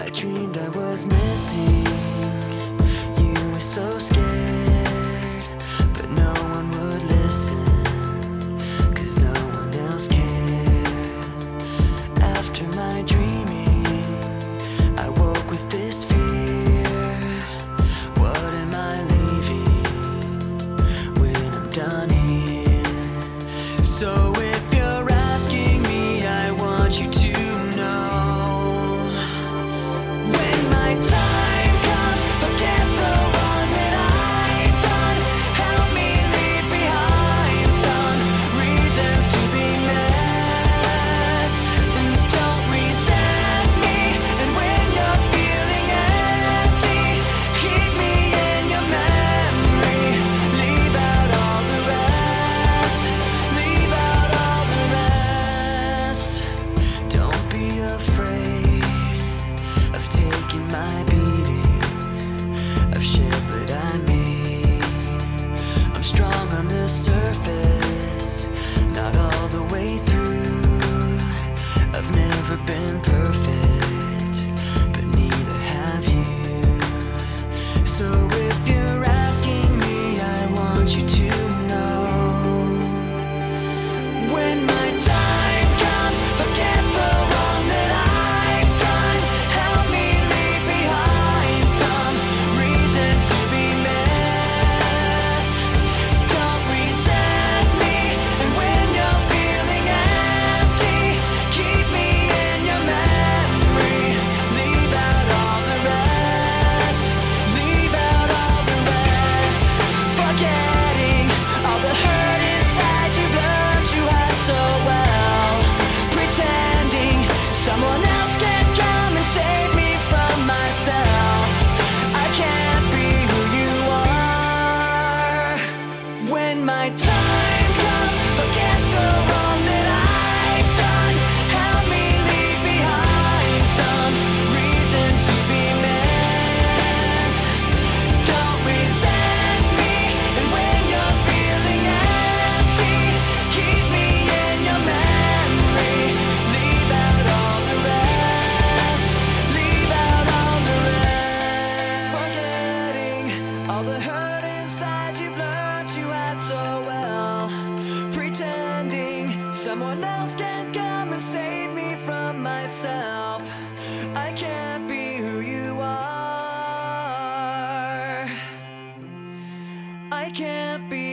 I dreamed I was missing. You were so scared, but no one would listen. Cause no one else cared. After my dreaming, I woke with this fear. What am I leaving when I'm done here? So of shit. so well. Pretending someone else can come and save me from myself. I can't be who you are. I can't be